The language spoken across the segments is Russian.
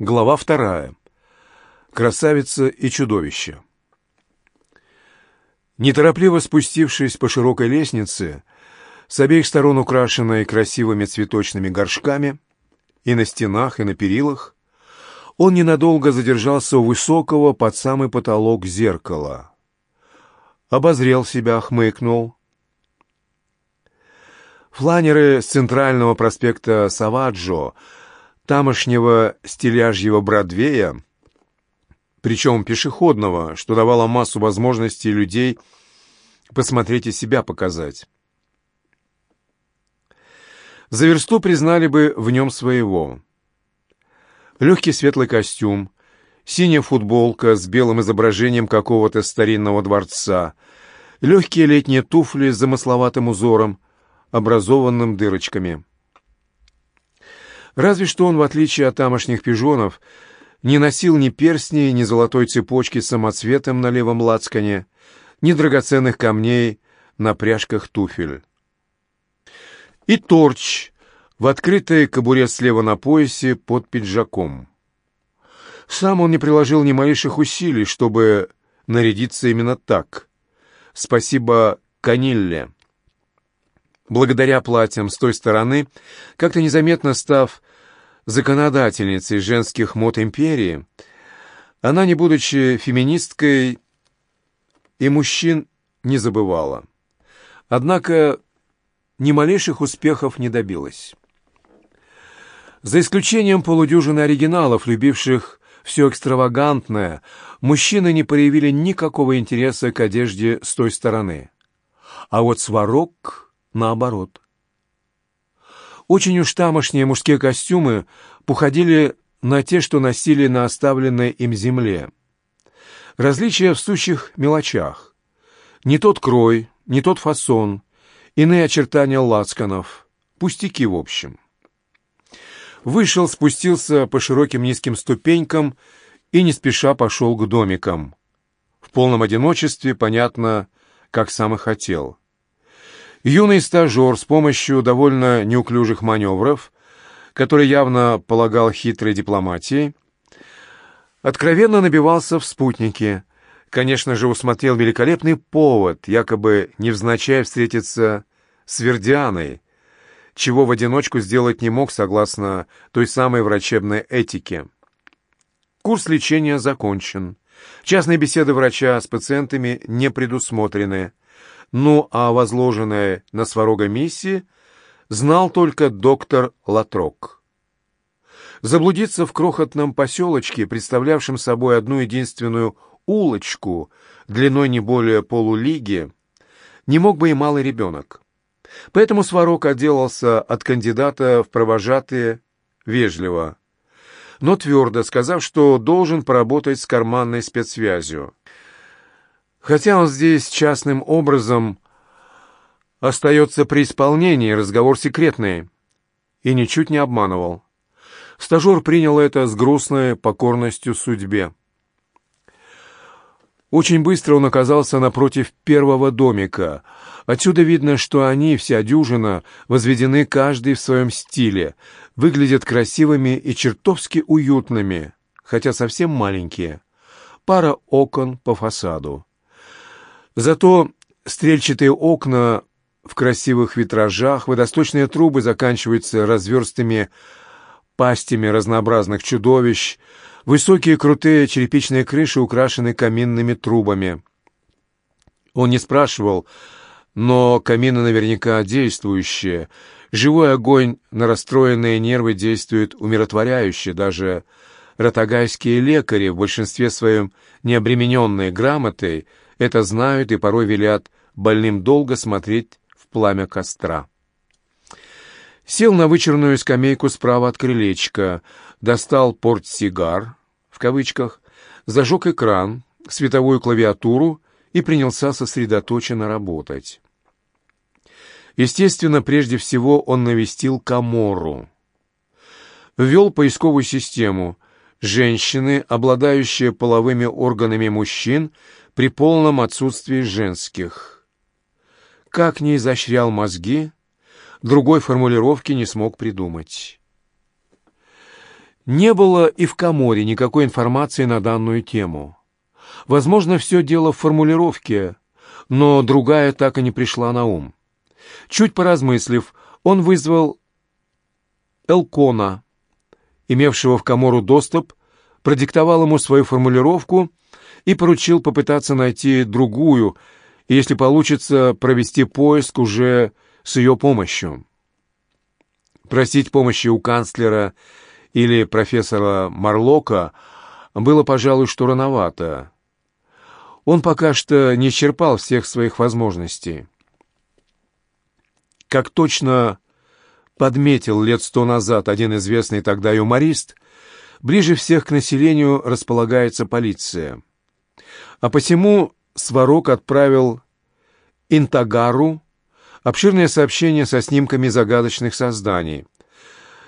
Глава вторая. Красавица и чудовище. Неторопливо спустившись по широкой лестнице, с обеих сторон украшенной красивыми цветочными горшками, и на стенах, и на перилах, он ненадолго задержался у высокого под самый потолок зеркала. Обозрел себя, хмыкнул. Фланеры с центрального проспекта Саваджо — тамошнего стиляжьего Бродвея, причем пешеходного, что давало массу возможностей людей посмотреть и себя показать. За версту признали бы в нем своего. Легкий светлый костюм, синяя футболка с белым изображением какого-то старинного дворца, легкие летние туфли с замысловатым узором, образованным дырочками. Разве что он, в отличие от тамошних пижонов, не носил ни перстней, ни золотой цепочки с самоцветом на левом лацкане, ни драгоценных камней на пряжках туфель. И торч в открытой кобуре слева на поясе под пиджаком. Сам он не приложил ни малейших усилий, чтобы нарядиться именно так. Спасибо Канилле. Благодаря платьям с той стороны, как-то незаметно став законодательницей женских мод империи, она, не будучи феминисткой, и мужчин не забывала. Однако ни малейших успехов не добилась. За исключением полудюжины оригиналов, любивших все экстравагантное, мужчины не проявили никакого интереса к одежде с той стороны. А вот сварок наоборот – очень уж тамошние мужские костюмы походили на те, что носили на оставленной им земле. Различия в сущих мелочах. Не тот крой, не тот фасон, иные очертания лацканов. Пустяки, в общем. Вышел, спустился по широким низким ступенькам и не спеша пошел к домикам. В полном одиночестве, понятно, как сам и хотел. Юный стажер с помощью довольно неуклюжих маневров, который явно полагал хитрой дипломатией, откровенно набивался в спутники. Конечно же, усмотрел великолепный повод, якобы невзначай встретиться с Вердианой, чего в одиночку сделать не мог согласно той самой врачебной этике. Курс лечения закончен. Частные беседы врача с пациентами не предусмотрены. Ну, а возложенное на Сварога миссии знал только доктор Латрок. Заблудиться в крохотном поселочке, представлявшем собой одну единственную улочку, длиной не более полулиги, не мог бы и малый ребенок. Поэтому Сварог отделался от кандидата в провожатые вежливо, но твердо сказав, что должен поработать с карманной спецсвязью. Хотя он здесь частным образом остается при исполнении, разговор секретный, и ничуть не обманывал. Стажер принял это с грустной покорностью судьбе. Очень быстро он оказался напротив первого домика. Отсюда видно, что они, вся дюжина, возведены каждый в своем стиле, выглядят красивыми и чертовски уютными, хотя совсем маленькие. Пара окон по фасаду. Зато стрельчатые окна в красивых витражах, водосточные трубы заканчиваются разверстыми пастями разнообразных чудовищ, высокие крутые черепичные крыши украшены каминными трубами. Он не спрашивал, но камины наверняка действующие. Живой огонь на расстроенные нервы действует умиротворяюще, даже ротагайские лекари, в большинстве своем необремененные грамотой, это знают и порой велят больным долго смотреть в пламя костра. Сел на вычерную скамейку справа от крылечка, достал портсигар, в кавычках, зажег экран, световую клавиатуру и принялся сосредоточенно работать. Естественно, прежде всего он навестил Камору. Ввел поисковую систему «Женщины, обладающие половыми органами мужчин, при полном отсутствии женских. Как не изощрял мозги, другой формулировки не смог придумать. Не было и в Каморе никакой информации на данную тему. Возможно, все дело в формулировке, но другая так и не пришла на ум. Чуть поразмыслив, он вызвал Элкона, имевшего в Камору доступ, продиктовал ему свою формулировку и поручил попытаться найти другую, если получится, провести поиск уже с ее помощью. Просить помощи у канцлера или профессора Марлока было, пожалуй, что рановато. Он пока что не исчерпал всех своих возможностей. Как точно подметил лет сто назад один известный тогда юморист, ближе всех к населению располагается полиция. А посему Сварог отправил Интагару обширное сообщение со снимками загадочных созданий,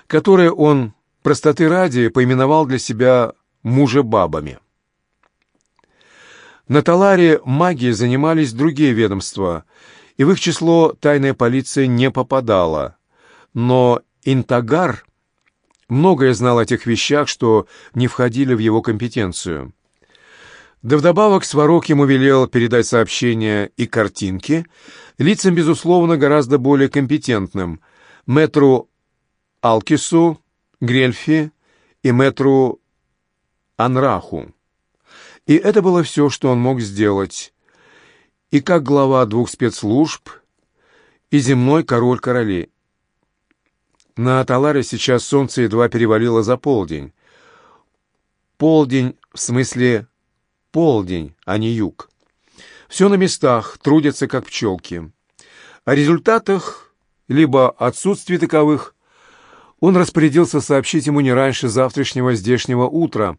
которые он, простоты ради, поименовал для себя мужебабами. На Таларе магией занимались другие ведомства, и в их число тайная полиция не попадала. Но Интагар многое знал о тех вещах, что не входили в его компетенцию. Да вдобавок Сварог ему велел передать сообщения и картинки лицам, безусловно, гораздо более компетентным, мэтру Алкису, Грельфи и мэтру Анраху. И это было все, что он мог сделать. И как глава двух спецслужб, и земной король королей. На Аталаре сейчас солнце едва перевалило за полдень. Полдень в смысле полдень, а не юг. Все на местах, трудятся как пчелки. О результатах, либо отсутствии таковых, он распорядился сообщить ему не раньше завтрашнего здешнего утра.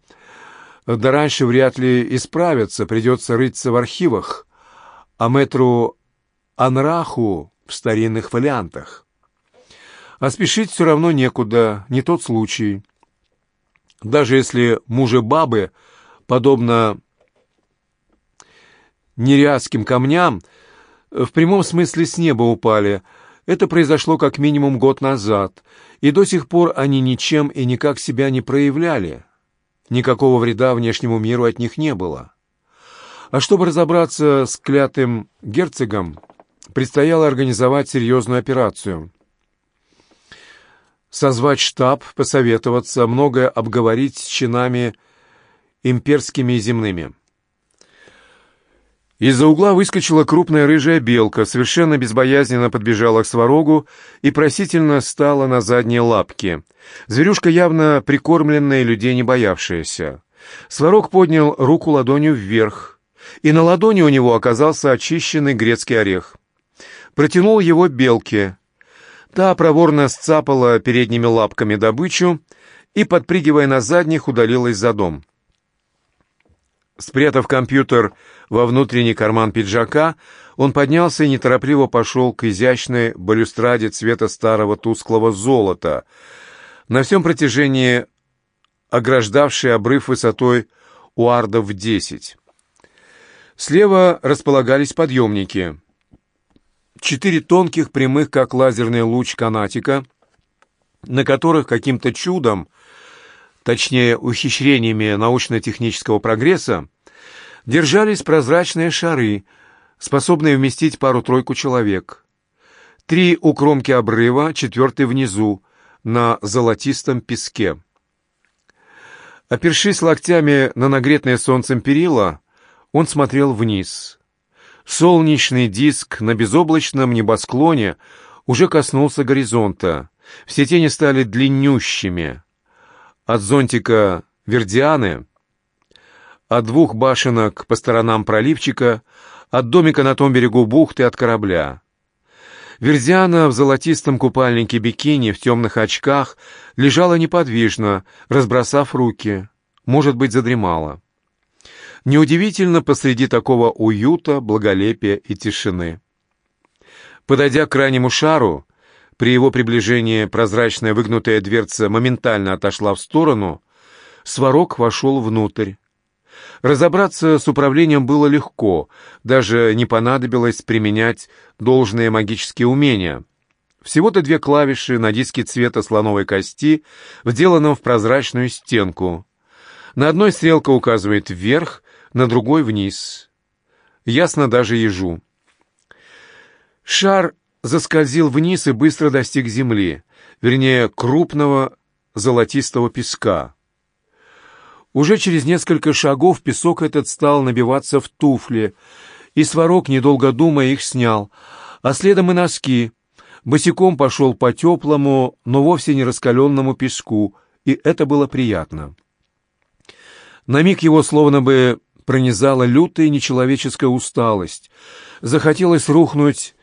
Да раньше вряд ли исправятся, придется рыться в архивах, а мэтру Анраху в старинных фолиантах. А спешить все равно некуда, не тот случай. Даже если мужи бабы, подобно нериадским камням в прямом смысле с неба упали. Это произошло как минимум год назад, и до сих пор они ничем и никак себя не проявляли. Никакого вреда внешнему миру от них не было. А чтобы разобраться с клятым герцогом, предстояло организовать серьезную операцию. Созвать штаб, посоветоваться, многое обговорить с чинами имперскими и земными. Из-за угла выскочила крупная рыжая белка, совершенно безбоязненно подбежала к сварогу и просительно стала на задние лапки. Зверюшка явно прикормленная людей не боявшаяся. Сварог поднял руку ладонью вверх, и на ладони у него оказался очищенный грецкий орех. Протянул его белке. Та проворно сцапала передними лапками добычу и, подпрыгивая на задних, удалилась за дом. Спрятав компьютер во внутренний карман пиджака, он поднялся и неторопливо пошел к изящной балюстраде цвета старого тусклого золота, на всем протяжении ограждавшей обрыв высотой у ардов в десять. Слева располагались подъемники. Четыре тонких, прямых, как лазерный луч канатика, на которых каким-то чудом точнее ухищрениями научно-технического прогресса, держались прозрачные шары, способные вместить пару-тройку человек. Три у кромки обрыва, четвертый внизу, на золотистом песке. Опершись локтями на нагретное солнцем перила, он смотрел вниз. Солнечный диск на безоблачном небосклоне уже коснулся горизонта. Все тени стали длиннющими от зонтика Вердианы, от двух башенок по сторонам проливчика, от домика на том берегу бухты, от корабля. Вердиана в золотистом купальнике бикини, в темных очках, лежала неподвижно, разбросав руки. Может быть, задремала. Неудивительно посреди такого уюта, благолепия и тишины. Подойдя к крайнему шару, при его приближении прозрачная выгнутая дверца моментально отошла в сторону. Сварог вошел внутрь. Разобраться с управлением было легко, даже не понадобилось применять должные магические умения. Всего-то две клавиши на диске цвета слоновой кости, вделанном в прозрачную стенку. На одной стрелка указывает вверх, на другой — вниз. Ясно даже ежу. Шар заскользил вниз и быстро достиг земли, вернее, крупного золотистого песка. Уже через несколько шагов песок этот стал набиваться в туфли, и Сварог, недолго думая, их снял, а следом и носки. Босиком пошел по теплому, но вовсе не раскаленному песку, и это было приятно. На миг его словно бы пронизала лютая нечеловеческая усталость. Захотелось рухнуть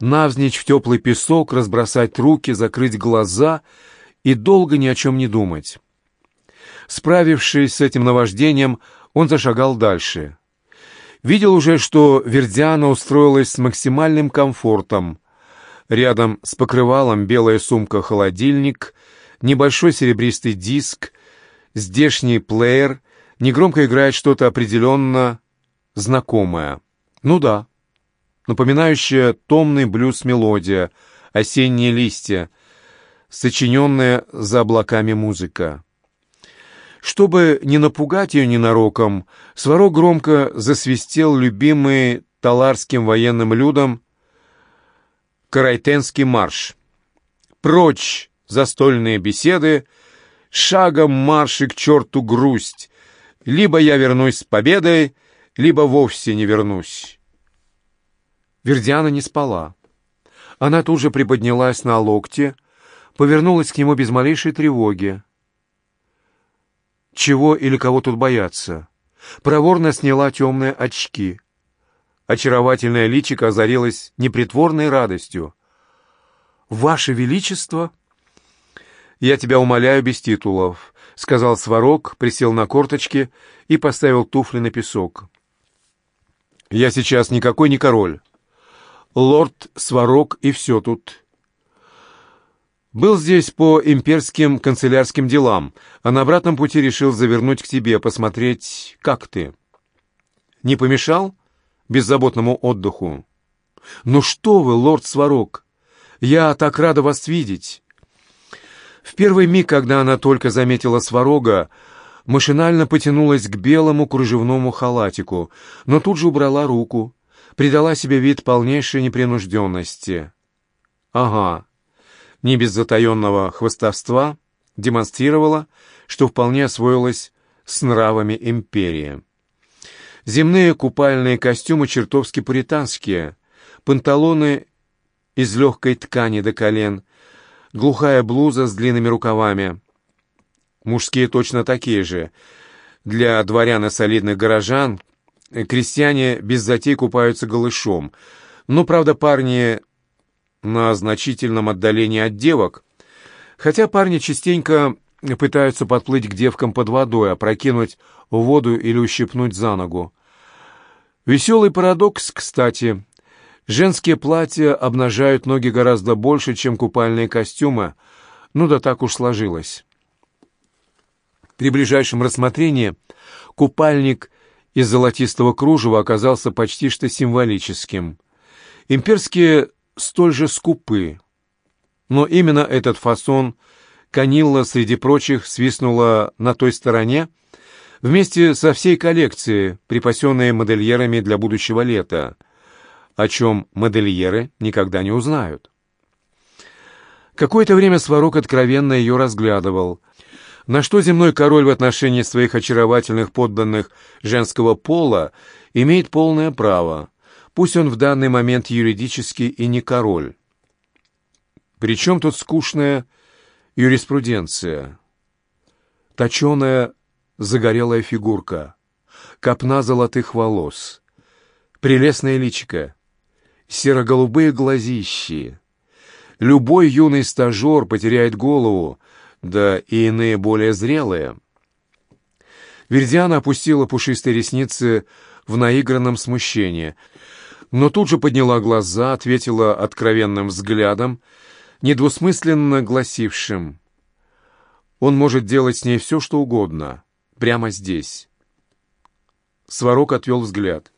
навзничь в теплый песок, разбросать руки, закрыть глаза и долго ни о чем не думать. Справившись с этим наваждением, он зашагал дальше. Видел уже, что Вердиана устроилась с максимальным комфортом. Рядом с покрывалом белая сумка-холодильник, небольшой серебристый диск, здешний плеер, негромко играет что-то определенно знакомое. Ну да, напоминающая томный блюз-мелодия, осенние листья, сочиненная за облаками музыка. Чтобы не напугать ее ненароком, Сварог громко засвистел любимый таларским военным людом Карайтенский марш. «Прочь застольные беседы, шагом марши к черту грусть, либо я вернусь с победой, либо вовсе не вернусь». Вердиана не спала. Она тут же приподнялась на локте, повернулась к нему без малейшей тревоги. Чего или кого тут бояться? Проворно сняла темные очки. Очаровательное личико озарилось непритворной радостью. «Ваше Величество!» «Я тебя умоляю без титулов», — сказал Сварог, присел на корточки и поставил туфли на песок. «Я сейчас никакой не король лорд Сварог и все тут. Был здесь по имперским канцелярским делам, а на обратном пути решил завернуть к тебе, посмотреть, как ты. Не помешал беззаботному отдыху? Ну что вы, лорд Сварог, я так рада вас видеть. В первый миг, когда она только заметила Сварога, машинально потянулась к белому кружевному халатику, но тут же убрала руку, придала себе вид полнейшей непринужденности. Ага, не без затаенного хвостовства демонстрировала, что вполне освоилась с нравами империи. Земные купальные костюмы чертовски пуританские, панталоны из легкой ткани до колен, глухая блуза с длинными рукавами. Мужские точно такие же. Для дворян и солидных горожан крестьяне без затей купаются голышом. Но, правда, парни на значительном отдалении от девок, хотя парни частенько пытаются подплыть к девкам под водой, опрокинуть в воду или ущипнуть за ногу. Веселый парадокс, кстати. Женские платья обнажают ноги гораздо больше, чем купальные костюмы, ну да так уж сложилось. При ближайшем рассмотрении купальник из золотистого кружева оказался почти что символическим. Имперские столь же скупы. Но именно этот фасон Канилла среди прочих свистнула на той стороне вместе со всей коллекцией, припасенной модельерами для будущего лета, о чем модельеры никогда не узнают. Какое-то время Сварог откровенно ее разглядывал — на что земной король в отношении своих очаровательных подданных женского пола имеет полное право, пусть он в данный момент юридически и не король. Причем тут скучная юриспруденция? Точеная загорелая фигурка, копна золотых волос, прелестное личико, серо-голубые глазищи. Любой юный стажер потеряет голову, да и иные более зрелые. Вердиана опустила пушистые ресницы в наигранном смущении, но тут же подняла глаза, ответила откровенным взглядом, недвусмысленно гласившим «Он может делать с ней все, что угодно, прямо здесь». Сварог отвел взгляд.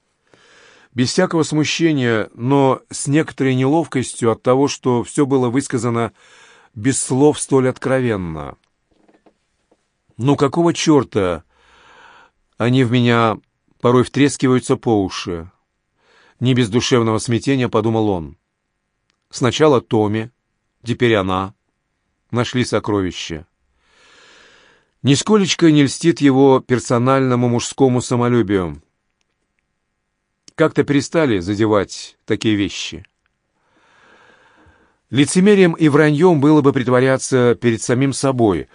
без всякого смущения, но с некоторой неловкостью от того, что все было высказано без слов столь откровенно. «Ну какого черта они в меня порой втрескиваются по уши?» Не без душевного смятения подумал он. Сначала Томи, теперь она. Нашли сокровище. Нисколечко не льстит его персональному мужскому самолюбию. Как-то перестали задевать такие вещи. Лицемерием и враньем было бы притворяться перед самим собой,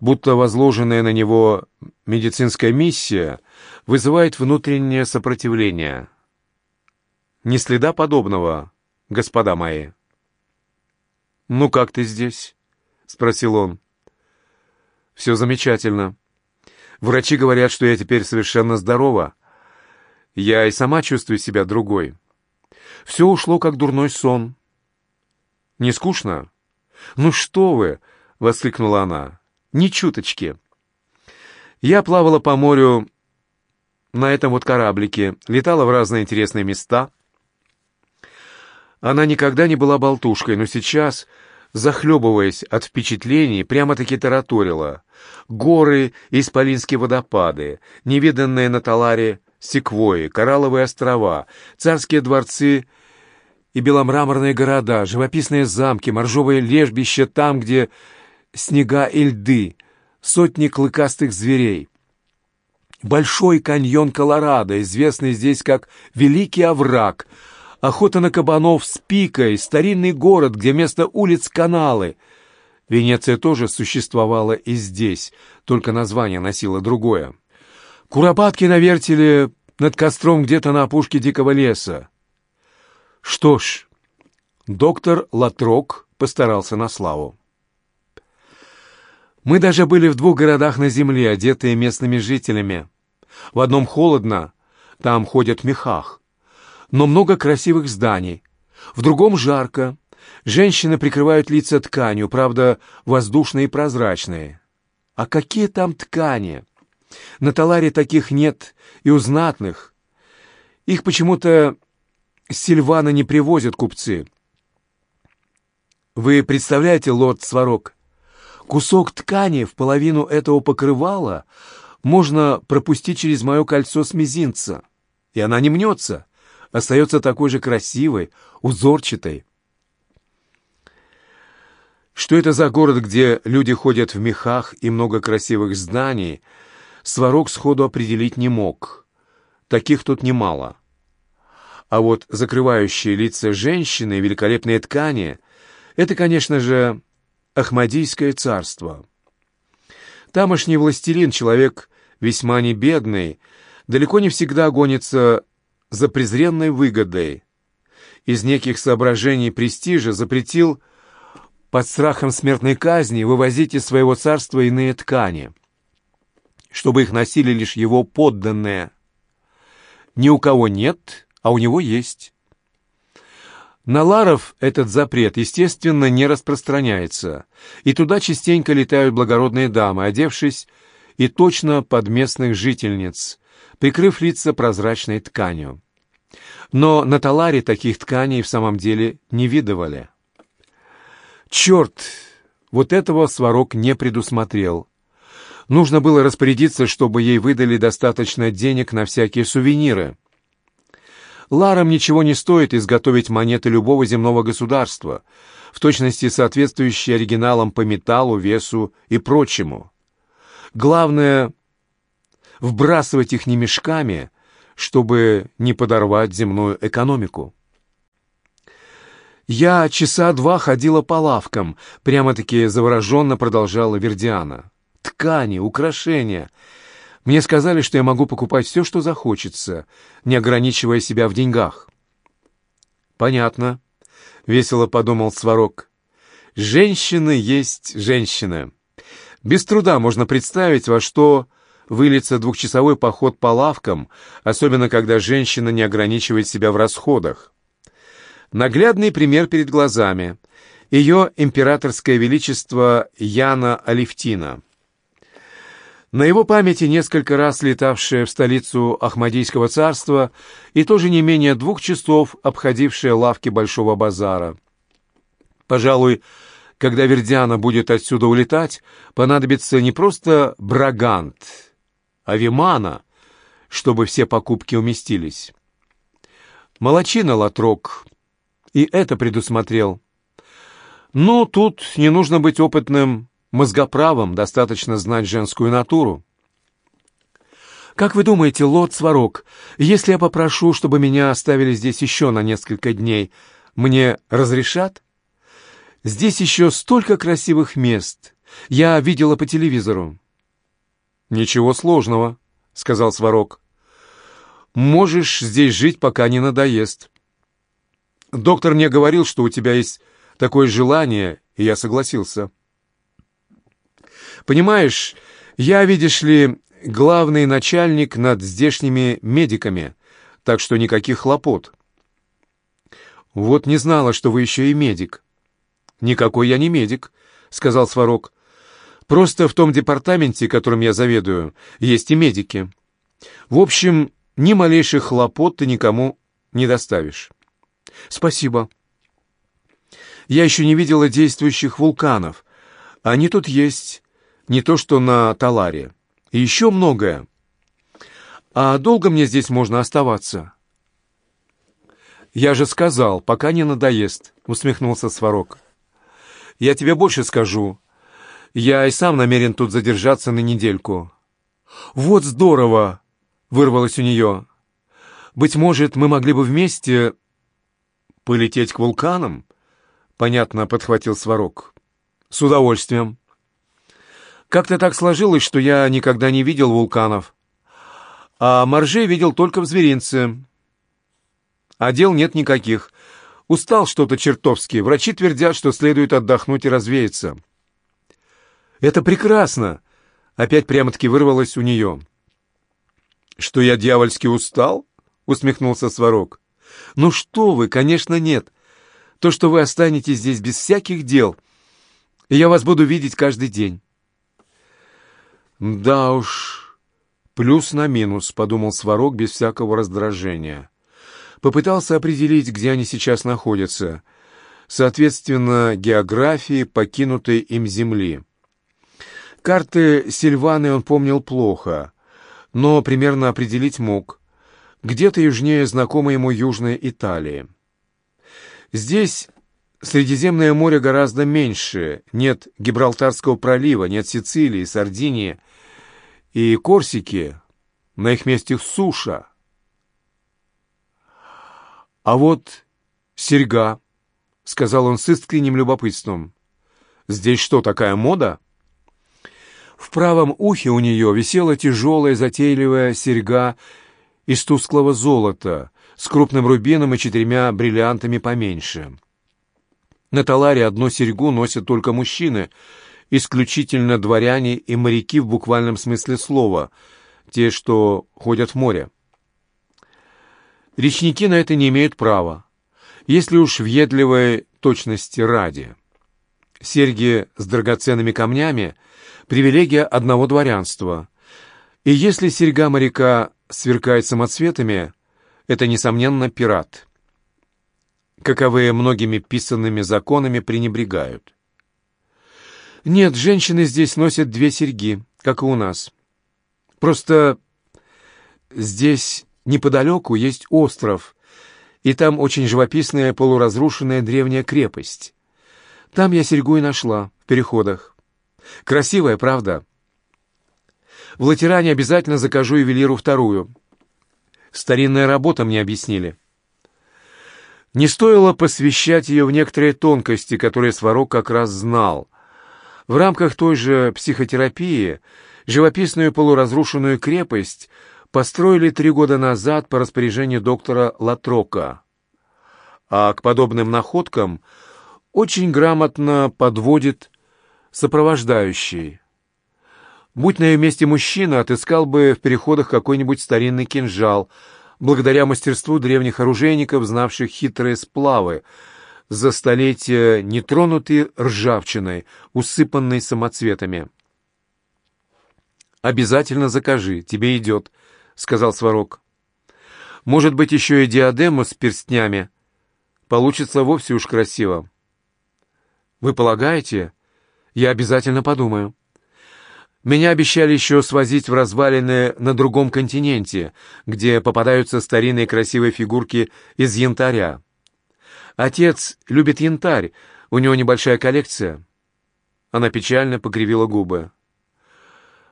будто возложенная на него медицинская миссия вызывает внутреннее сопротивление. Ни следа подобного, господа мои. «Ну как ты здесь?» — спросил он. «Все замечательно. Врачи говорят, что я теперь совершенно здорова. Я и сама чувствую себя другой. Все ушло, как дурной сон». «Не скучно?» «Ну что вы!» — воскликнула она. «Ни чуточки. Я плавала по морю на этом вот кораблике, летала в разные интересные места». Она никогда не была болтушкой, но сейчас захлебываясь от впечатлений, прямо-таки тараторила. Горы, исполинские водопады, невиданные на Таларе секвои, коралловые острова, царские дворцы и беломраморные города, живописные замки, моржовые лежбища там, где снега и льды, сотни клыкастых зверей. Большой каньон Колорадо, известный здесь как Великий Овраг — охота на кабанов с пикой, старинный город, где вместо улиц каналы. Венеция тоже существовала и здесь, только название носило другое. Куропатки на вертеле над костром где-то на опушке дикого леса. Что ж, доктор Латрок постарался на славу. Мы даже были в двух городах на земле, одетые местными жителями. В одном холодно, там ходят в мехах но много красивых зданий. В другом жарко. Женщины прикрывают лица тканью, правда, воздушные и прозрачные. А какие там ткани? На Таларе таких нет и у знатных. Их почему-то Сильвана не привозят купцы. Вы представляете, лорд Сварог, кусок ткани в половину этого покрывала можно пропустить через мое кольцо с мизинца, и она не мнется остается такой же красивой, узорчатой. Что это за город, где люди ходят в мехах и много красивых зданий, Сварог сходу определить не мог. Таких тут немало. А вот закрывающие лица женщины великолепные ткани — это, конечно же, Ахмадийское царство. Тамошний властелин, человек весьма небедный, далеко не всегда гонится за презренной выгодой. Из неких соображений престижа запретил под страхом смертной казни вывозить из своего царства иные ткани, чтобы их носили лишь его подданные. Ни у кого нет, а у него есть. На ларов этот запрет, естественно, не распространяется, и туда частенько летают благородные дамы, одевшись и точно под местных жительниц, прикрыв лица прозрачной тканью. Но на Таларе таких тканей в самом деле не видывали. Черт! Вот этого Сварог не предусмотрел. Нужно было распорядиться, чтобы ей выдали достаточно денег на всякие сувениры. Ларам ничего не стоит изготовить монеты любого земного государства, в точности соответствующие оригиналам по металлу, весу и прочему. Главное — вбрасывать их не мешками, чтобы не подорвать земную экономику. «Я часа два ходила по лавкам», — прямо-таки завороженно продолжала Вердиана. «Ткани, украшения. Мне сказали, что я могу покупать все, что захочется, не ограничивая себя в деньгах». «Понятно», — весело подумал Сварог. «Женщины есть женщины. Без труда можно представить, во что выльется двухчасовой поход по лавкам, особенно когда женщина не ограничивает себя в расходах. Наглядный пример перед глазами. Ее императорское величество Яна Алевтина. На его памяти несколько раз летавшая в столицу Ахмадийского царства и тоже не менее двух часов обходившая лавки Большого базара. Пожалуй, когда Вердиана будет отсюда улетать, понадобится не просто брагант, а вимана, чтобы все покупки уместились. Молочина Латрок и это предусмотрел. Ну, тут не нужно быть опытным мозгоправом, достаточно знать женскую натуру. «Как вы думаете, лот Сварог, если я попрошу, чтобы меня оставили здесь еще на несколько дней, мне разрешат? Здесь еще столько красивых мест. Я видела по телевизору». «Ничего сложного», — сказал Сварог. «Можешь здесь жить, пока не надоест. Доктор мне говорил, что у тебя есть такое желание, и я согласился». Понимаешь, я, видишь ли, главный начальник над здешними медиками, так что никаких хлопот. Вот не знала, что вы еще и медик. Никакой я не медик, сказал Сварог. Просто в том департаменте, которым я заведую, есть и медики. В общем, ни малейших хлопот ты никому не доставишь. Спасибо. Я еще не видела действующих вулканов. Они тут есть, не то что на Таларе. И еще многое. А долго мне здесь можно оставаться? Я же сказал, пока не надоест, усмехнулся Сварог. Я тебе больше скажу. Я и сам намерен тут задержаться на недельку. Вот здорово, вырвалось у нее. Быть может, мы могли бы вместе полететь к вулканам? Понятно, подхватил Сварог. С удовольствием. Как-то так сложилось, что я никогда не видел вулканов. А моржей видел только в зверинце. А дел нет никаких. Устал что-то чертовски. Врачи твердят, что следует отдохнуть и развеяться. «Это прекрасно!» — опять прямо-таки вырвалось у нее. «Что я дьявольски устал?» — усмехнулся Сварог. «Ну что вы, конечно, нет. То, что вы останетесь здесь без всяких дел, я вас буду видеть каждый день. «Да уж, плюс на минус», — подумал Сварог без всякого раздражения. Попытался определить, где они сейчас находятся, соответственно, географии покинутой им земли. Карты Сильваны он помнил плохо, но примерно определить мог. Где-то южнее знакомой ему Южной Италии. Здесь Средиземное море гораздо меньше, нет Гибралтарского пролива, нет Сицилии, Сардинии и Корсики, на их месте суша. А вот серьга, — сказал он с искренним любопытством. Здесь что, такая мода? В правом ухе у нее висела тяжелая затейливая серьга из тусклого золота с крупным рубином и четырьмя бриллиантами поменьше. На Таларе одну серьгу носят только мужчины, исключительно дворяне и моряки в буквальном смысле слова, те, что ходят в море. Речники на это не имеют права, если уж въедливой точности ради. Серьги с драгоценными камнями — привилегия одного дворянства. И если серьга моряка сверкает самоцветами, это, несомненно, пират каковые многими писанными законами пренебрегают. Нет, женщины здесь носят две серьги, как и у нас. Просто здесь неподалеку есть остров, и там очень живописная полуразрушенная древняя крепость. Там я серьгу и нашла, в переходах. Красивая, правда? В Латеране обязательно закажу ювелиру вторую. Старинная работа, мне объяснили. Не стоило посвящать ее в некоторые тонкости, которые Сварог как раз знал. В рамках той же психотерапии живописную полуразрушенную крепость построили три года назад по распоряжению доктора Латрока. А к подобным находкам очень грамотно подводит сопровождающий. Будь на ее месте мужчина, отыскал бы в переходах какой-нибудь старинный кинжал — благодаря мастерству древних оружейников, знавших хитрые сплавы, за столетия нетронутые ржавчиной, усыпанной самоцветами. «Обязательно закажи, тебе идет», — сказал Сварог. «Может быть, еще и диадему с перстнями. Получится вовсе уж красиво». «Вы полагаете?» «Я обязательно подумаю». Меня обещали еще свозить в развалины на другом континенте, где попадаются старинные красивые фигурки из янтаря. Отец любит янтарь, у него небольшая коллекция. Она печально покривила губы.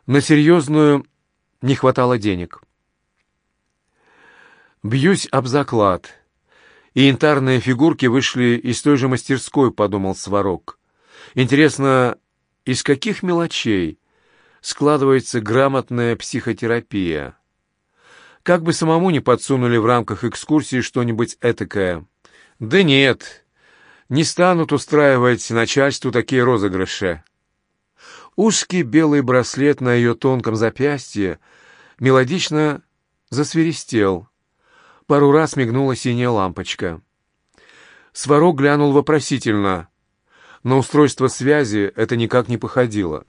На серьезную не хватало денег. Бьюсь об заклад. И янтарные фигурки вышли из той же мастерской, подумал Сварог. Интересно, из каких мелочей складывается грамотная психотерапия? Как бы самому не подсунули в рамках экскурсии что-нибудь этакое. Да нет, не станут устраивать начальству такие розыгрыши. Узкий белый браслет на ее тонком запястье мелодично засверистел. Пару раз мигнула синяя лампочка. Сварог глянул вопросительно. На устройство связи это никак не походило.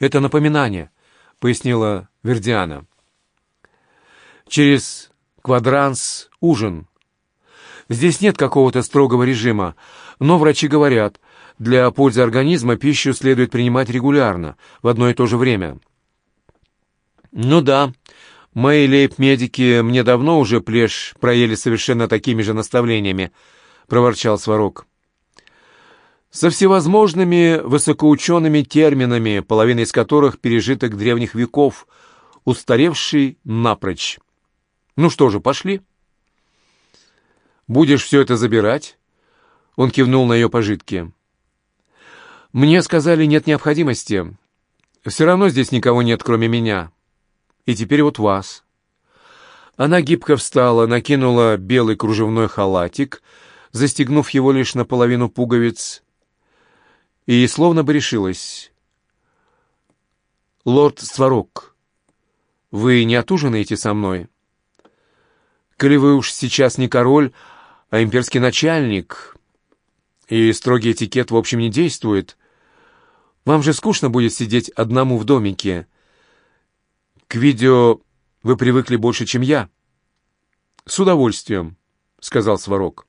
«Это напоминание», — пояснила Вердиана. «Через квадранс ужин. Здесь нет какого-то строгого режима, но врачи говорят, для пользы организма пищу следует принимать регулярно, в одно и то же время. Ну да, мои лейб-медики мне давно уже плешь проели совершенно такими же наставлениями, проворчал Сварог. Со всевозможными высокоучеными терминами, половина из которых пережиток древних веков, устаревший напрочь. Ну что же, пошли. «Будешь все это забирать?» Он кивнул на ее пожитки. «Мне сказали, нет необходимости. Все равно здесь никого нет, кроме меня. И теперь вот вас». Она гибко встала, накинула белый кружевной халатик, застегнув его лишь наполовину пуговиц, и словно бы решилась. «Лорд Сварог, вы не отужинаете со мной? Коли вы уж сейчас не король, а имперский начальник, и строгий этикет, в общем, не действует. Вам же скучно будет сидеть одному в домике. К видео вы привыкли больше, чем я. С удовольствием, — сказал Сварог.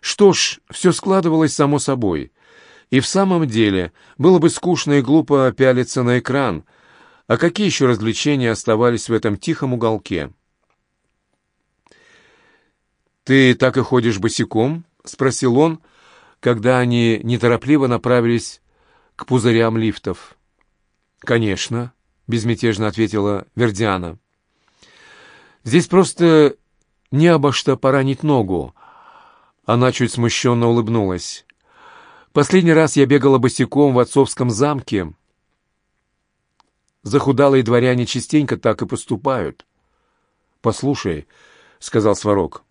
Что ж, все складывалось само собой. И в самом деле было бы скучно и глупо пялиться на экран, а какие еще развлечения оставались в этом тихом уголке? «Ты так и ходишь босиком?» — спросил он, когда они неторопливо направились к пузырям лифтов. «Конечно», — безмятежно ответила Вердиана. «Здесь просто не обо что поранить ногу». Она чуть смущенно улыбнулась. «Последний раз я бегала босиком в отцовском замке. Захудалые дворяне частенько так и поступают». «Послушай», — сказал Сварог,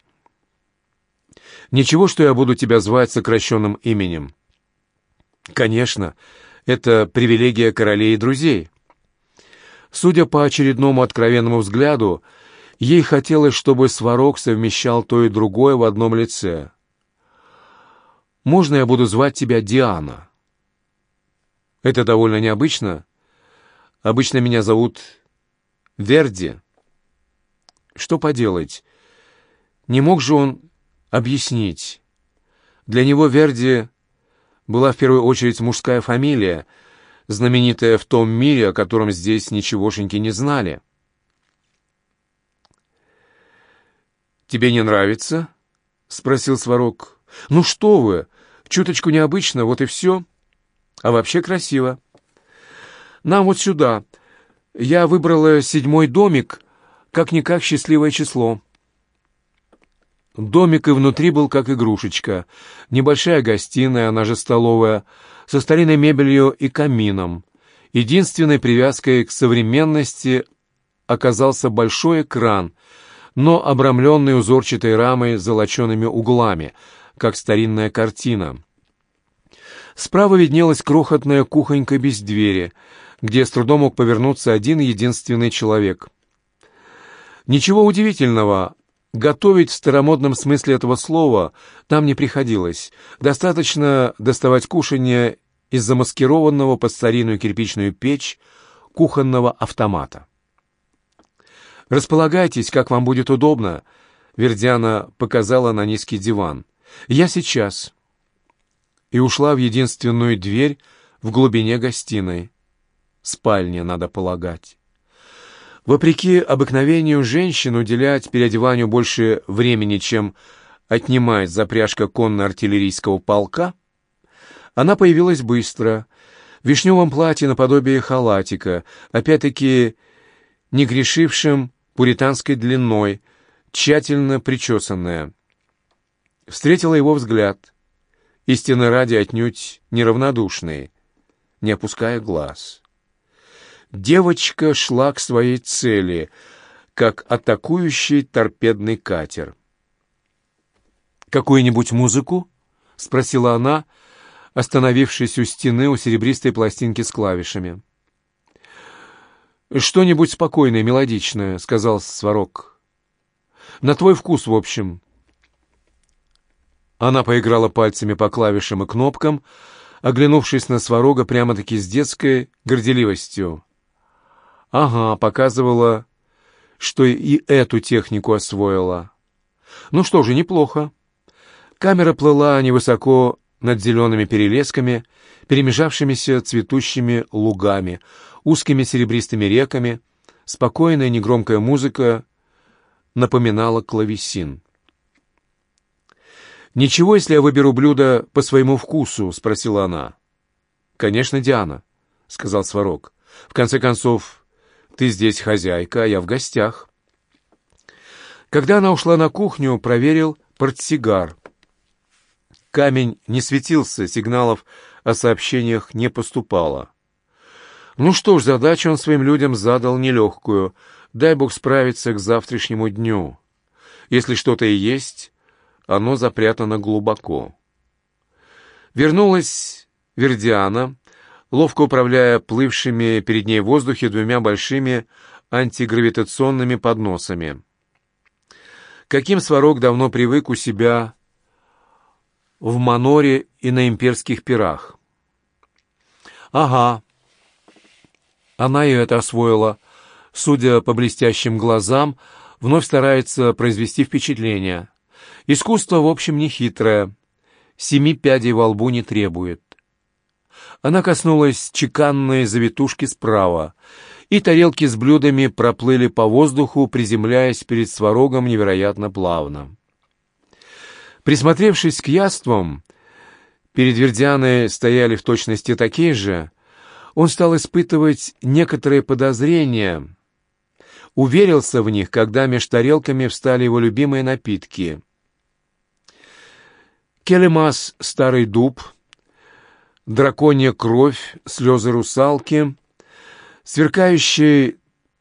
Ничего, что я буду тебя звать сокращенным именем. Конечно, это привилегия королей и друзей. Судя по очередному откровенному взгляду, ей хотелось, чтобы Сварог совмещал то и другое в одном лице. «Можно я буду звать тебя Диана?» «Это довольно необычно. Обычно меня зовут Верди». «Что поделать? Не мог же он объяснить. Для него Верди была в первую очередь мужская фамилия, знаменитая в том мире, о котором здесь ничегошеньки не знали. «Тебе не нравится?» — спросил Сварог. «Ну что вы, чуточку необычно, вот и все. А вообще красиво. Нам вот сюда. Я выбрала седьмой домик, как-никак счастливое число». Домик и внутри был как игрушечка. Небольшая гостиная, она же столовая, со старинной мебелью и камином. Единственной привязкой к современности оказался большой экран, но обрамленный узорчатой рамой с золочеными углами, как старинная картина. Справа виднелась крохотная кухонька без двери, где с трудом мог повернуться один единственный человек. Ничего удивительного, Готовить в старомодном смысле этого слова там не приходилось. Достаточно доставать кушанье из замаскированного под старинную кирпичную печь кухонного автомата. «Располагайтесь, как вам будет удобно», — Вердиана показала на низкий диван. «Я сейчас». И ушла в единственную дверь в глубине гостиной. Спальня, надо полагать. Вопреки обыкновению женщин уделять переодеванию больше времени, чем отнимает запряжка конно-артиллерийского полка, она появилась быстро, в вишневом платье наподобие халатика, опять-таки не грешившим пуританской длиной, тщательно причесанная. Встретила его взгляд, истинно ради отнюдь неравнодушный, не опуская глаз. Девочка шла к своей цели, как атакующий торпедный катер. «Какую-нибудь музыку?» — спросила она, остановившись у стены у серебристой пластинки с клавишами. «Что-нибудь спокойное, мелодичное», — сказал Сварог. «На твой вкус, в общем». Она поиграла пальцами по клавишам и кнопкам, оглянувшись на Сварога прямо-таки с детской горделивостью. «Ага», — показывала, что и эту технику освоила. «Ну что же, неплохо». Камера плыла невысоко над зелеными перелесками, перемежавшимися цветущими лугами, узкими серебристыми реками, спокойная негромкая музыка напоминала клавесин. «Ничего, если я выберу блюдо по своему вкусу?» — спросила она. «Конечно, Диана», — сказал Сварог. «В конце концов, ты здесь хозяйка, а я в гостях». Когда она ушла на кухню, проверил портсигар. Камень не светился, сигналов о сообщениях не поступало. Ну что ж, задачу он своим людям задал нелегкую. Дай бог справиться к завтрашнему дню. Если что-то и есть, оно запрятано глубоко. Вернулась Вердиана, ловко управляя плывшими перед ней в воздухе двумя большими антигравитационными подносами. Каким Сварог давно привык у себя в Маноре и на имперских пирах. Ага, она и это освоила. Судя по блестящим глазам, вновь старается произвести впечатление. Искусство, в общем, не хитрое. Семи пядей во лбу не требует. Она коснулась чеканной завитушки справа, и тарелки с блюдами проплыли по воздуху, приземляясь перед сварогом невероятно плавно. Присмотревшись к яствам, перед Вердианой стояли в точности такие же, он стал испытывать некоторые подозрения, уверился в них, когда меж тарелками встали его любимые напитки. Келемас «Старый дуб», «Драконья кровь», «Слезы русалки», сверкающие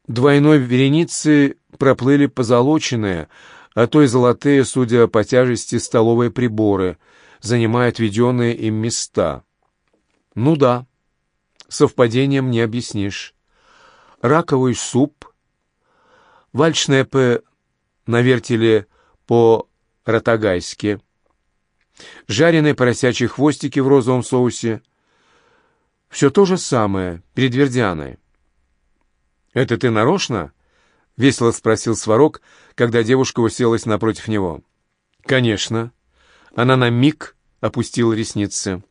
двойной вереницы проплыли позолоченные, а то и золотые, судя по тяжести, столовые приборы, занимая отведенные им места. Ну да, совпадением не объяснишь. Раковый суп, вальшнепе на вертеле по-ратагайски, жареные поросячьи хвостики в розовом соусе. Все то же самое, перед Вердианой. «Это ты нарочно?» — весело спросил Сварог, когда девушка уселась напротив него. «Конечно». Она на миг опустила ресницы.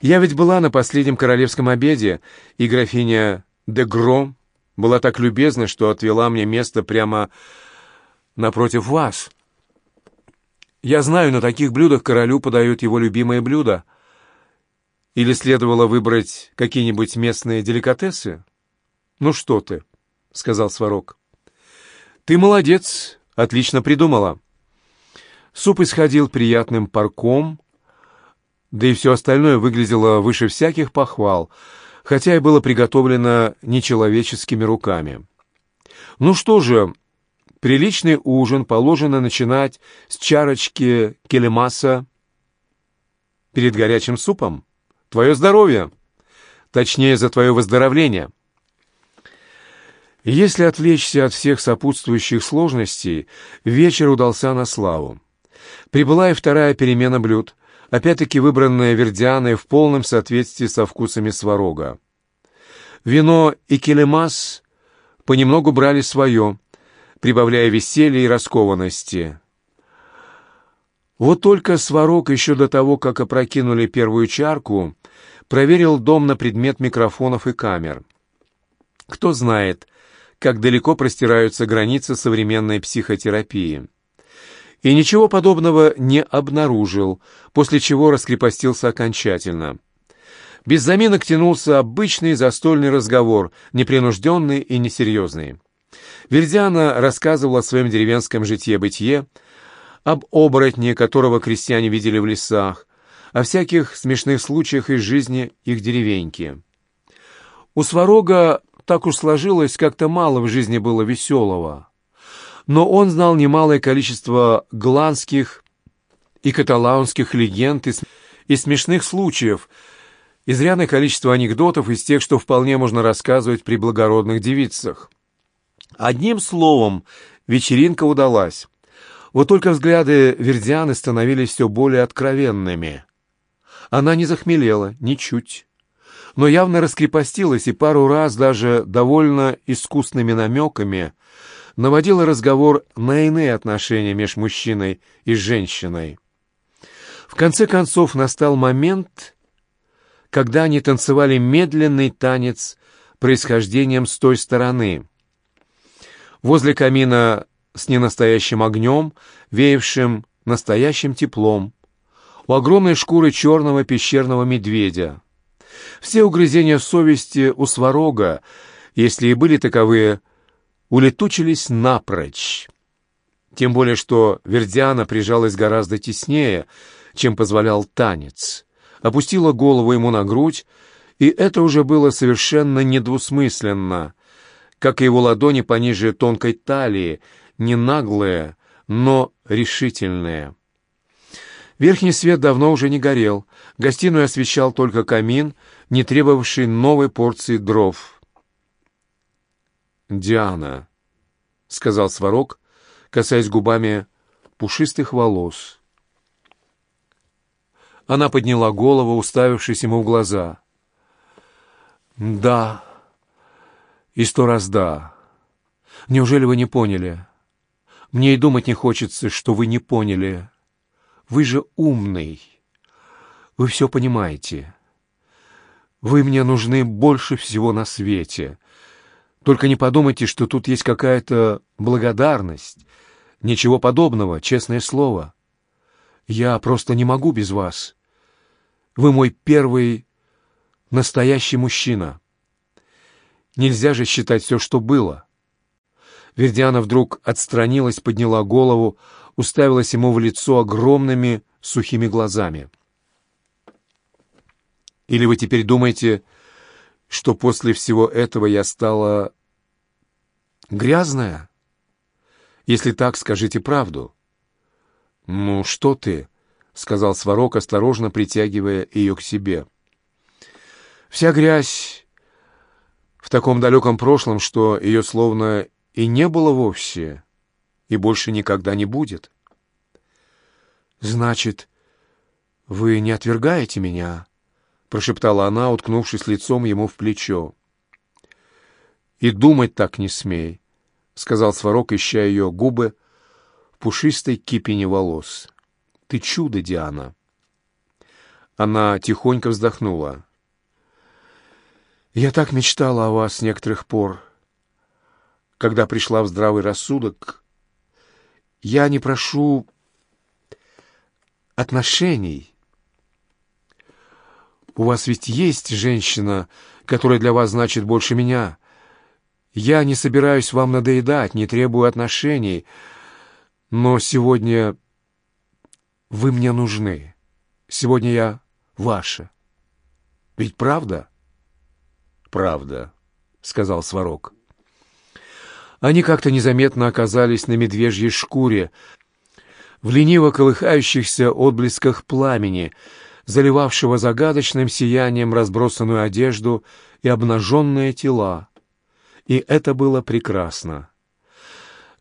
«Я ведь была на последнем королевском обеде, и графиня де Гро была так любезна, что отвела мне место прямо напротив вас. Я знаю, на таких блюдах королю подают его любимое блюдо. Или следовало выбрать какие-нибудь местные деликатесы?» «Ну что ты», — сказал Сварог. «Ты молодец, отлично придумала». Суп исходил приятным парком, да и все остальное выглядело выше всяких похвал, хотя и было приготовлено нечеловеческими руками. Ну что же, приличный ужин положено начинать с чарочки келемаса перед горячим супом. Твое здоровье! Точнее, за твое выздоровление. Если отвлечься от всех сопутствующих сложностей, вечер удался на славу. Прибыла и вторая перемена блюд — опять-таки выбранное Вердианой в полном соответствии со вкусами сварога. Вино и келемас понемногу брали свое, прибавляя веселья и раскованности. Вот только Сварог еще до того, как опрокинули первую чарку, проверил дом на предмет микрофонов и камер. Кто знает, как далеко простираются границы современной психотерапии. И ничего подобного не обнаружил, после чего раскрепостился окончательно. Без заминок тянулся обычный застольный разговор, непринужденный и несерьезный. Вердиана рассказывала о своем деревенском житье-бытие, об оборотне, которого крестьяне видели в лесах, о всяких смешных случаях из жизни их деревеньки. У Сварога так уж сложилось, как-то мало в жизни было веселого. Но он знал немалое количество гланских и каталаунских легенд и смешных случаев, изрядное количество анекдотов из тех, что вполне можно рассказывать при благородных девицах. Одним словом, вечеринка удалась. Вот только взгляды Вердианы становились все более откровенными. Она не захмелела, ничуть. Но явно раскрепостилась и пару раз даже довольно искусными намеками наводила разговор на иные отношения между мужчиной и женщиной. В конце концов настал момент, когда они танцевали медленный танец происхождением с той стороны. Возле камина с ненастоящим огнем, веявшим настоящим теплом, у огромной шкуры черного пещерного медведя. Все угрызения совести у сварога, если и были таковые, улетучились напрочь. Тем более, что Вердиана прижалась гораздо теснее, чем позволял танец, опустила голову ему на грудь, и это уже было совершенно недвусмысленно, как и его ладони пониже тонкой талии, не наглые, но решительные. Верхний свет давно уже не горел, гостиную освещал только камин, не требовавший новой порции дров. «Диана», — сказал Сварог, касаясь губами пушистых волос. Она подняла голову, уставившись ему в глаза. «Да, и сто раз да. Неужели вы не поняли? Мне и думать не хочется, что вы не поняли. Вы же умный. Вы все понимаете. Вы мне нужны больше всего на свете. Только не подумайте, что тут есть какая-то благодарность. Ничего подобного, честное слово. Я просто не могу без вас. Вы мой первый настоящий мужчина. Нельзя же считать все, что было. Вердиана вдруг отстранилась, подняла голову, уставилась ему в лицо огромными сухими глазами. «Или вы теперь думаете, что после всего этого я стала грязная? Если так, скажите правду». «Ну, что ты?» — сказал Сварог, осторожно притягивая ее к себе. «Вся грязь в таком далеком прошлом, что ее словно и не было вовсе» и больше никогда не будет. «Значит, вы не отвергаете меня?» — прошептала она, уткнувшись лицом ему в плечо. «И думать так не смей», — сказал Сварог, ища ее губы в пушистой кипине волос. «Ты чудо, Диана!» Она тихонько вздохнула. «Я так мечтала о вас с некоторых пор. Когда пришла в здравый рассудок, я не прошу отношений. У вас ведь есть женщина, которая для вас значит больше меня. Я не собираюсь вам надоедать, не требую отношений, но сегодня вы мне нужны. Сегодня я ваша. Ведь правда? Правда, сказал Сварог. Они как-то незаметно оказались на медвежьей шкуре, в лениво колыхающихся отблесках пламени, заливавшего загадочным сиянием разбросанную одежду и обнаженные тела. И это было прекрасно.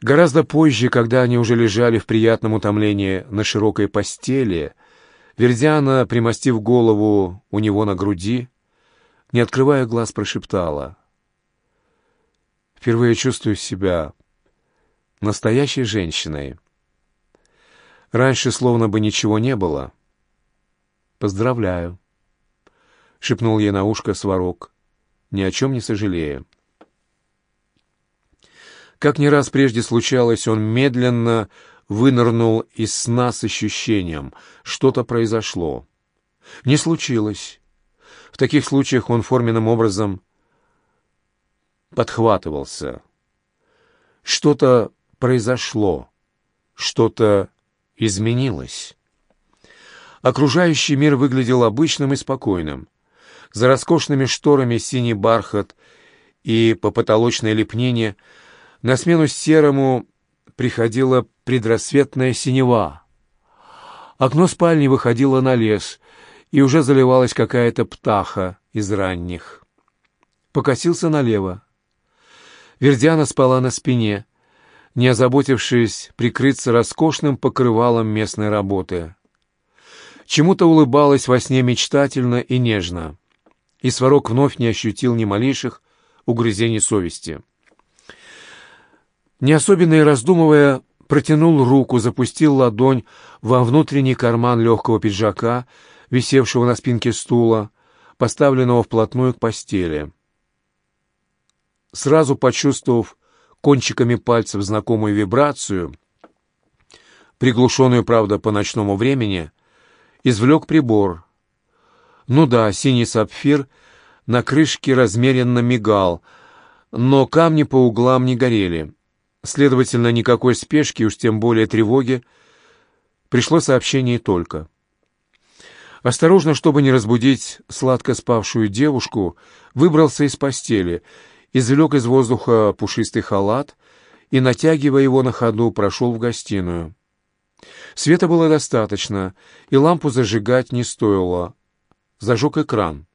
Гораздо позже, когда они уже лежали в приятном утомлении на широкой постели, Вердиана, примостив голову у него на груди, не открывая глаз, прошептала. «Впервые чувствую себя настоящей женщиной. Раньше словно бы ничего не было. Поздравляю», — шепнул ей на ушко Сварог, ни о чем не сожалея. Как не раз прежде случалось, он медленно вынырнул из сна с ощущением, что-то произошло. Не случилось. В таких случаях он форменным образом подхватывался. Что-то произошло, что-то изменилось. Окружающий мир выглядел обычным и спокойным. За роскошными шторами синий бархат и по потолочной лепнине на смену серому приходила предрассветная синева. Окно спальни выходило на лес, и уже заливалась какая-то птаха из ранних. Покосился налево. Вердиана спала на спине, не озаботившись прикрыться роскошным покрывалом местной работы. Чему-то улыбалась во сне мечтательно и нежно, и Сварог вновь не ощутил ни малейших угрызений совести. Не особенно и раздумывая, протянул руку, запустил ладонь во внутренний карман легкого пиджака, висевшего на спинке стула, поставленного вплотную к постели. Сразу почувствовав кончиками пальцев знакомую вибрацию, приглушенную, правда, по ночному времени, извлек прибор. Ну да, синий сапфир на крышке размеренно мигал, но камни по углам не горели. Следовательно, никакой спешки, уж тем более тревоги, пришло сообщение только. Осторожно, чтобы не разбудить сладко спавшую девушку, выбрался из постели, извлек из воздуха пушистый халат и, натягивая его на ходу, прошел в гостиную. Света было достаточно, и лампу зажигать не стоило. Зажег экран.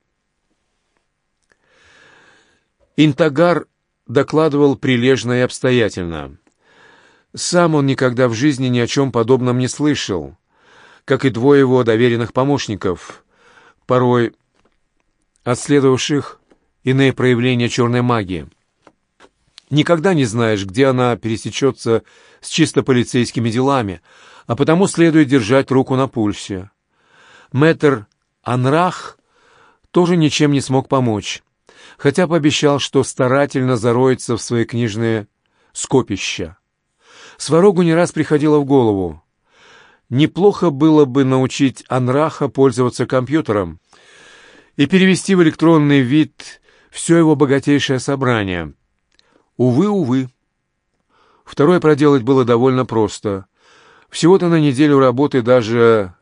Интагар докладывал прилежно и обстоятельно. Сам он никогда в жизни ни о чем подобном не слышал, как и двое его доверенных помощников, порой отследовавших иные проявления черной магии. Никогда не знаешь, где она пересечется с чисто полицейскими делами, а потому следует держать руку на пульсе. Мэтр Анрах тоже ничем не смог помочь хотя пообещал, что старательно зароется в свои книжные скопища. Сварогу не раз приходило в голову. Неплохо было бы научить Анраха пользоваться компьютером и перевести в электронный вид все его богатейшее собрание. Увы, увы. Второе проделать было довольно просто. Всего-то на неделю работы даже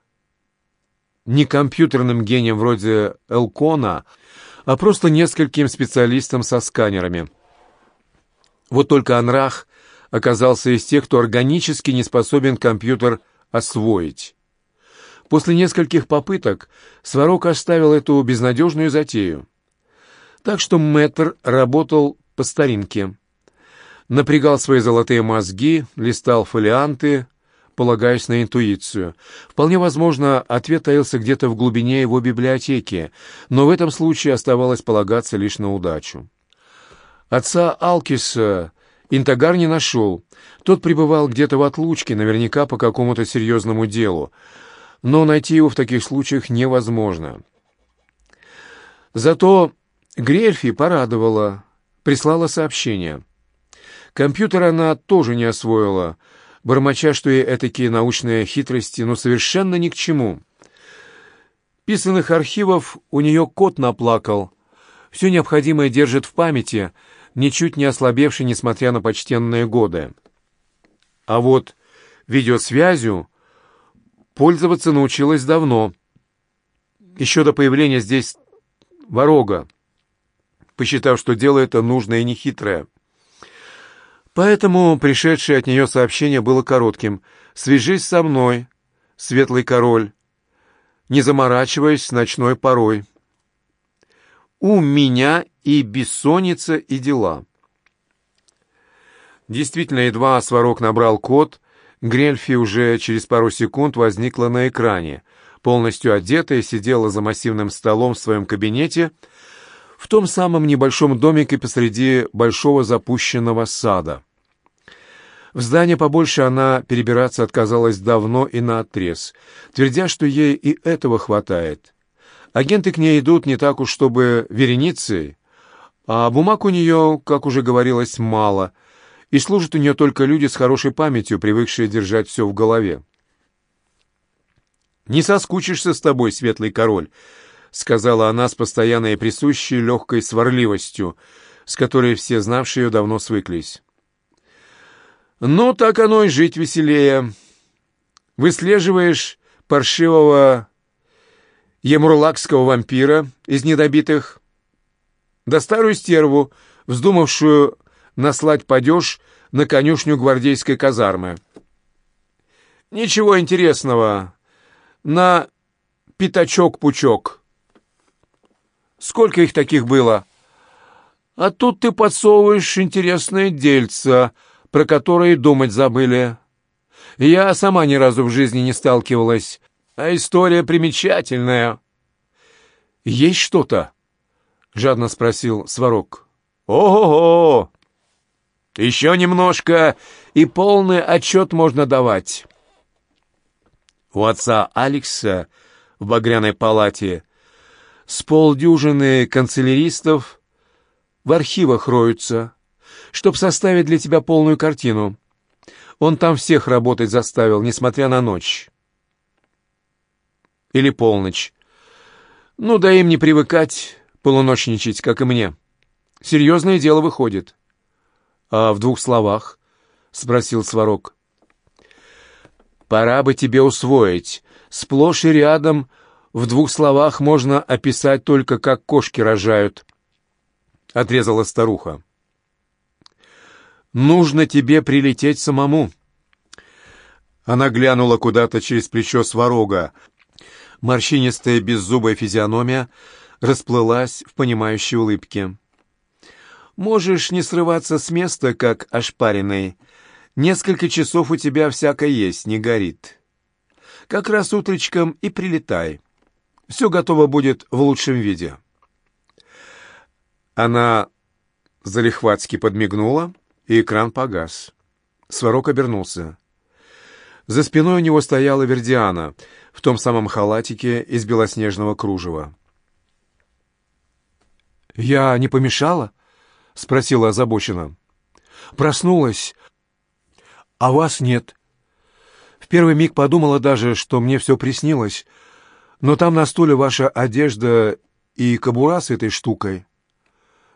не компьютерным гением вроде Элкона — а просто нескольким специалистам со сканерами. Вот только Анрах оказался из тех, кто органически не способен компьютер освоить. После нескольких попыток Сварог оставил эту безнадежную затею. Так что Мэтр работал по старинке. Напрягал свои золотые мозги, листал фолианты, полагаясь на интуицию. Вполне возможно, ответ таился где-то в глубине его библиотеки, но в этом случае оставалось полагаться лишь на удачу. Отца Алкиса Интагар не нашел. Тот пребывал где-то в отлучке, наверняка по какому-то серьезному делу, но найти его в таких случаях невозможно. Зато Грельфи порадовала, прислала сообщение. Компьютер она тоже не освоила — бормоча, что и этакие научные хитрости, но совершенно ни к чему. Писанных архивов у нее кот наплакал. Все необходимое держит в памяти, ничуть не ослабевший, несмотря на почтенные годы. А вот видеосвязью пользоваться научилась давно, еще до появления здесь ворога, посчитав, что дело это нужное и нехитрое. Поэтому пришедшее от нее сообщение было коротким. «Свяжись со мной, светлый король, не заморачиваясь с ночной порой. У меня и бессонница, и дела». Действительно, едва Сварог набрал код, Грельфи уже через пару секунд возникла на экране, полностью одетая, сидела за массивным столом в своем кабинете в том самом небольшом домике посреди большого запущенного сада. В здание побольше она перебираться отказалась давно и наотрез, твердя, что ей и этого хватает. Агенты к ней идут не так уж, чтобы вереницей, а бумаг у нее, как уже говорилось, мало, и служат у нее только люди с хорошей памятью, привыкшие держать все в голове. «Не соскучишься с тобой, светлый король», — сказала она с постоянной присущей легкой сварливостью, с которой все знавшие ее давно свыклись. «Ну, так оно и жить веселее. Выслеживаешь паршивого емурлакского вампира из недобитых, да старую стерву, вздумавшую наслать падеж на конюшню гвардейской казармы. Ничего интересного, на пятачок-пучок. Сколько их таких было? А тут ты подсовываешь интересное дельце, про которое думать забыли. Я сама ни разу в жизни не сталкивалась, а история примечательная. Есть что-то? Жадно спросил Сварог. Ого-го! Еще немножко, и полный отчет можно давать. У отца Алекса в багряной палате с полдюжины канцеляристов в архивах роются, чтоб составить для тебя полную картину. Он там всех работать заставил, несмотря на ночь. Или полночь. Ну да им не привыкать полуночничать, как и мне. Серьезное дело выходит. — А в двух словах? — спросил Сварог. Пора бы тебе усвоить. Сплошь и рядом в двух словах можно описать только, как кошки рожают. Отрезала старуха. Нужно тебе прилететь самому. Она глянула куда-то через плечо сварога. Морщинистая беззубая физиономия расплылась в понимающей улыбке. «Можешь не срываться с места, как ошпаренный, Несколько часов у тебя всякое есть, не горит. Как раз утречком и прилетай. Все готово будет в лучшем виде. Она залихватски подмигнула, и экран погас. Сварог обернулся. За спиной у него стояла Вердиана в том самом халатике из белоснежного кружева. «Я не помешала?» — спросила озабоченно. «Проснулась, а вас нет. В первый миг подумала даже, что мне все приснилось, но там на стуле ваша одежда и кобура с этой штукой.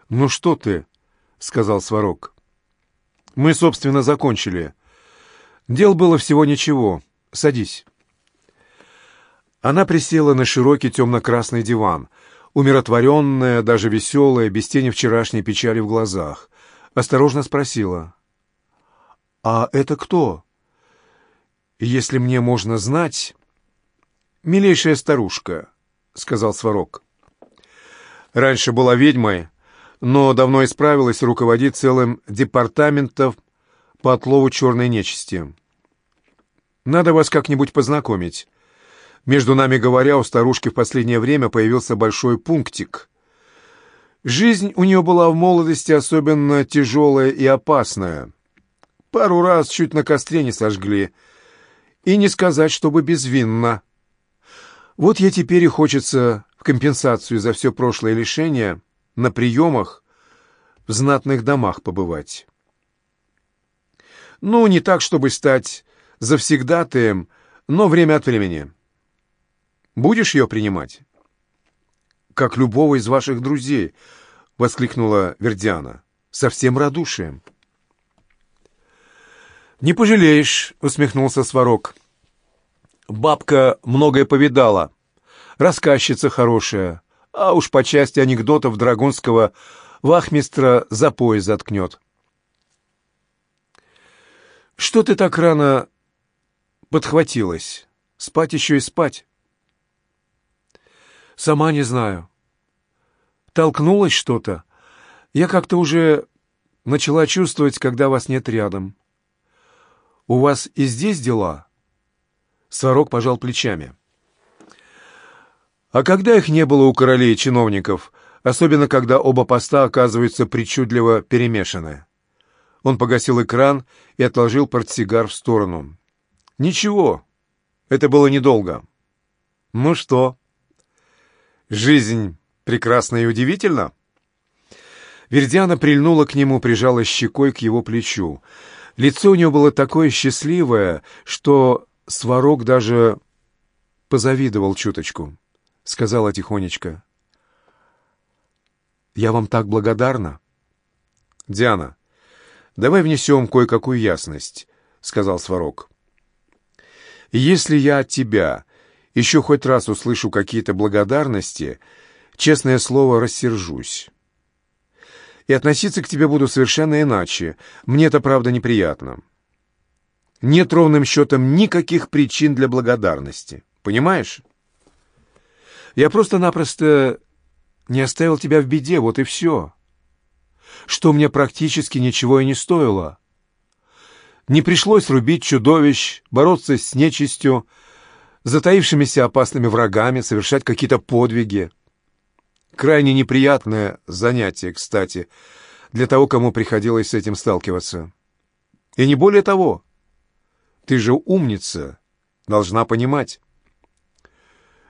«Ну что ты?» — сказал Сварог. «Мы, собственно, закончили. Дел было всего ничего. Садись». Она присела на широкий темно-красный диван, умиротворенная, даже веселая, без тени вчерашней печали в глазах. Осторожно спросила. «А это кто?» «Если мне можно знать...» «Милейшая старушка», — сказал Сварог. «Раньше была ведьмой, но давно исправилась и руководит целым департаментом по отлову черной нечисти. Надо вас как-нибудь познакомить. Между нами говоря, у старушки в последнее время появился большой пунктик. Жизнь у нее была в молодости особенно тяжелая и опасная». Пару раз чуть на костре не сожгли. И не сказать, чтобы безвинно. Вот ей теперь и хочется в компенсацию за все прошлое лишение на приемах в знатных домах побывать. Ну, не так, чтобы стать завсегдатаем, но время от времени. Будешь ее принимать? Как любого из ваших друзей, — воскликнула Вердиана, — со всем радушием. «Не пожалеешь», — усмехнулся Сварог. «Бабка многое повидала. Рассказчица хорошая, а уж по части анекдотов Драгунского вахмистра за пояс заткнет». «Что ты так рано подхватилась? Спать еще и спать?» «Сама не знаю. Толкнулось что-то. Я как-то уже начала чувствовать, когда вас нет рядом». «У вас и здесь дела?» Сварог пожал плечами. А когда их не было у королей и чиновников, особенно когда оба поста оказываются причудливо перемешаны? Он погасил экран и отложил портсигар в сторону. «Ничего, это было недолго». «Ну что?» «Жизнь прекрасна и удивительна?» Вердиана прильнула к нему, прижала щекой к его плечу. Лицо у нее было такое счастливое, что Сварог даже позавидовал чуточку. Сказала тихонечко. «Я вам так благодарна». «Диана, давай внесем кое-какую ясность», — сказал Сварог. «Если я от тебя еще хоть раз услышу какие-то благодарности, честное слово, рассержусь» и относиться к тебе буду совершенно иначе. Мне это, правда, неприятно. Нет ровным счетом никаких причин для благодарности. Понимаешь? Я просто-напросто не оставил тебя в беде, вот и все. Что мне практически ничего и не стоило. Не пришлось рубить чудовищ, бороться с нечистью, затаившимися опасными врагами, совершать какие-то подвиги. Крайне неприятное занятие, кстати, для того, кому приходилось с этим сталкиваться. И не более того. Ты же умница, должна понимать.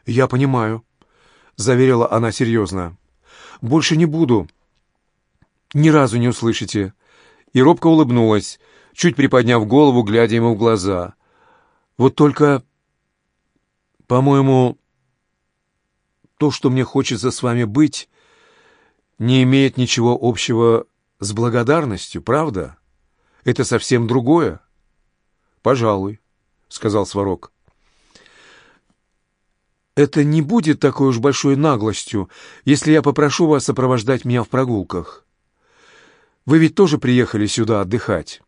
«Я понимаю», — заверила она серьезно. «Больше не буду. Ни разу не услышите». И робко улыбнулась, чуть приподняв голову, глядя ему в глаза. «Вот только, по-моему, то, что мне хочется с вами быть, не имеет ничего общего с благодарностью, правда? Это совсем другое. Пожалуй, сказал Сварог. Это не будет такой уж большой наглостью, если я попрошу вас сопровождать меня в прогулках. Вы ведь тоже приехали сюда отдыхать.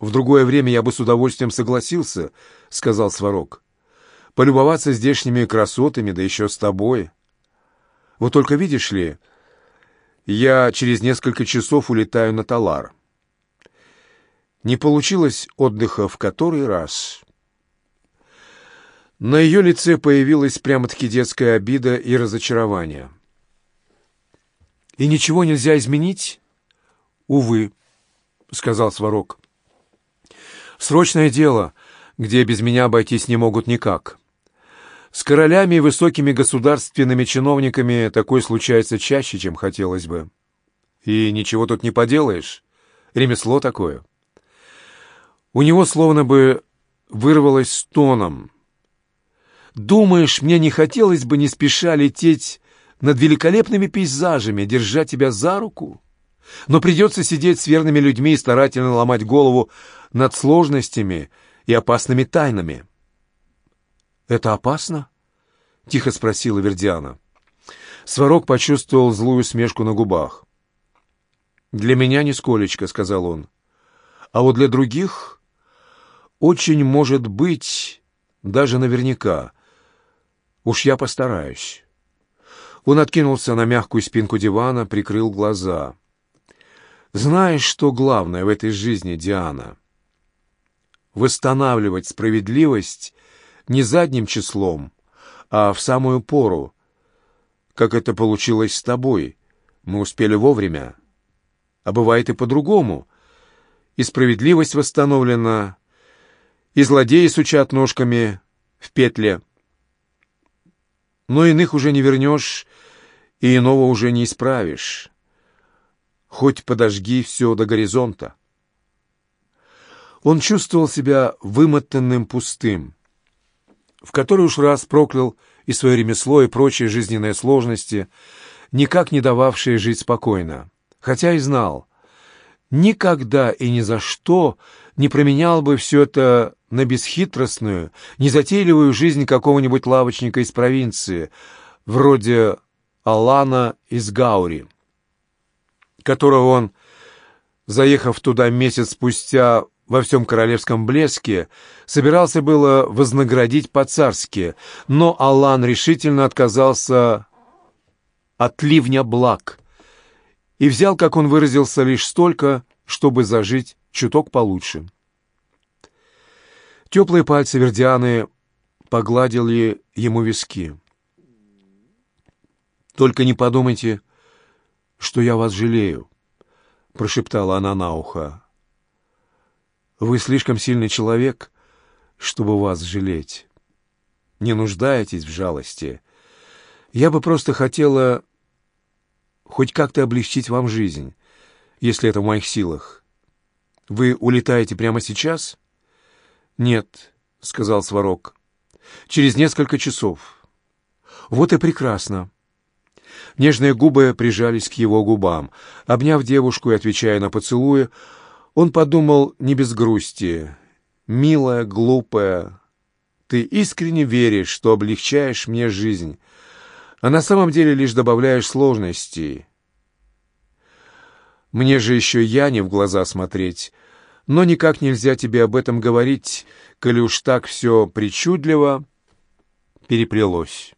В другое время я бы с удовольствием согласился, сказал Сварог полюбоваться здешними красотами, да еще с тобой. Вот только видишь ли, я через несколько часов улетаю на Талар. Не получилось отдыха в который раз. На ее лице появилась прямо-таки детская обида и разочарование. «И ничего нельзя изменить?» «Увы», — сказал Сварог. «Срочное дело, где без меня обойтись не могут никак. С королями и высокими государственными чиновниками такое случается чаще, чем хотелось бы. И ничего тут не поделаешь. Ремесло такое. У него словно бы вырвалось стоном. «Думаешь, мне не хотелось бы не спеша лететь над великолепными пейзажами, держа тебя за руку? Но придется сидеть с верными людьми и старательно ломать голову над сложностями и опасными тайнами». «Это опасно?» — тихо спросила Вердиана. Сварог почувствовал злую смешку на губах. «Для меня нисколечко», — сказал он. «А вот для других очень может быть, даже наверняка. Уж я постараюсь». Он откинулся на мягкую спинку дивана, прикрыл глаза. «Знаешь, что главное в этой жизни, Диана? Восстанавливать справедливость не задним числом, а в самую пору. Как это получилось с тобой? Мы успели вовремя. А бывает и по-другому. И справедливость восстановлена, и злодеи сучат ножками в петле. Но иных уже не вернешь, и иного уже не исправишь. Хоть подожги все до горизонта. Он чувствовал себя вымотанным пустым в который уж раз проклял и свое ремесло, и прочие жизненные сложности, никак не дававшие жить спокойно. Хотя и знал, никогда и ни за что не променял бы все это на бесхитростную, незатейливую жизнь какого-нибудь лавочника из провинции, вроде Алана из Гаури, которого он, заехав туда месяц спустя, во всем королевском блеске, собирался было вознаградить по-царски, но Алан решительно отказался от ливня благ и взял, как он выразился, лишь столько, чтобы зажить чуток получше. Теплые пальцы Вердианы погладили ему виски. Только не подумайте, что я вас жалею, прошептала она на ухо. Вы слишком сильный человек, чтобы вас жалеть. Не нуждаетесь в жалости. Я бы просто хотела хоть как-то облегчить вам жизнь, если это в моих силах. Вы улетаете прямо сейчас? Нет, сказал Сварог. Через несколько часов. Вот и прекрасно. Нежные губы прижались к его губам. Обняв девушку и отвечая на поцелуи, он подумал не без грусти. «Милая, глупая, ты искренне веришь, что облегчаешь мне жизнь, а на самом деле лишь добавляешь сложностей. Мне же еще я не в глаза смотреть, но никак нельзя тебе об этом говорить, коли уж так все причудливо переплелось».